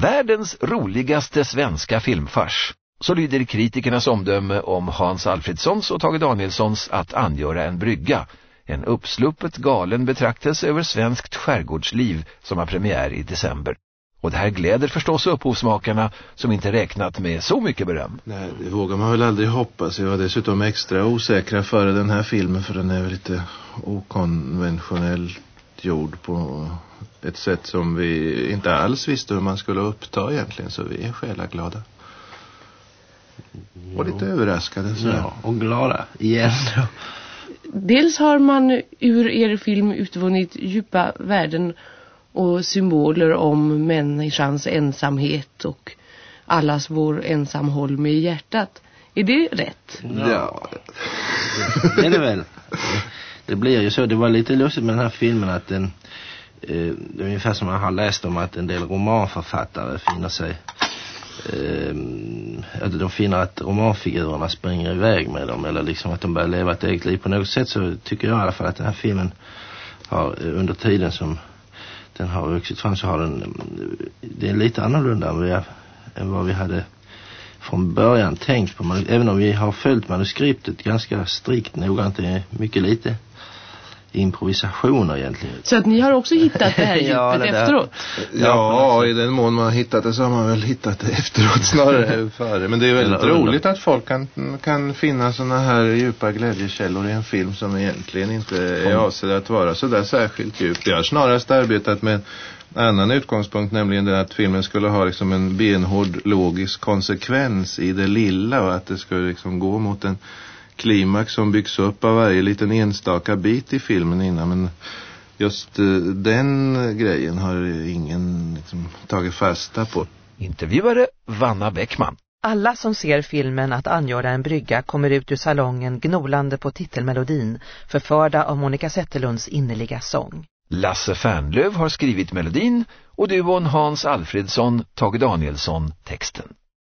Världens roligaste svenska filmfars. Så lyder kritikernas omdöme om Hans Alfredssons och Tage Danielssons Att angöra en brygga. En uppsluppet galen betraktelse över svenskt skärgårdsliv som har premiär i december. Och det här gläder förstås upphovsmakarna som inte räknat med så mycket beröm. Nej, det vågar man väl aldrig hoppas. Jag var dessutom extra osäkra före den här filmen för den är väl lite okonventionellt gjord på ett sätt som vi inte alls visste hur man skulle uppta egentligen. Så vi är själaglada. Och lite överraskade. Så. Ja, och glada igen. Dels har man ur er film utvunnit djupa värden och symboler om människans ensamhet och allas vår ensamhåll i hjärtat. Är det rätt? Ja. Det är det väl. Det blir ju så. Det var lite lustigt med den här filmen att den, eh, det är ungefär som man har läst om att en del romanförfattare finner sig eh, att de finner att romanfigurerna springer iväg med dem eller liksom att de börjar leva ett eget liv på något sätt så tycker jag i alla fall att den här filmen har eh, under tiden som den har vuxit fram så har den eh, det är lite annorlunda än, vi, än vad vi hade från början tänkt på. Även om vi har följt manuskriptet ganska strikt noggrant, det är mycket lite improvisationer egentligen. Så att ni har också hittat det här djupet ja, det efteråt? Ja, i den mån man har hittat det så har man väl hittat det efteråt snarare än före. Men det är väldigt roligt att folk kan, kan finna sådana här djupa glädjekällor i en film som egentligen inte är avsedd att vara så där särskilt djup. Jag har snarast arbetat med en annan utgångspunkt, nämligen det att filmen skulle ha liksom en benhård logisk konsekvens i det lilla och att det skulle liksom gå mot en klimax som byggs upp av varje liten enstaka bit i filmen innan men just uh, den grejen har ingen liksom, tagit fasta på. Intervjuare Vanna Bäckman. Alla som ser filmen Att angöra en brygga kommer ut ur salongen gnolande på titelmelodin förförda av Monica Zetterlunds innerliga sång. Lasse Fernlöv har skrivit melodin och duon Hans Alfredsson, Tage Danielsson texten.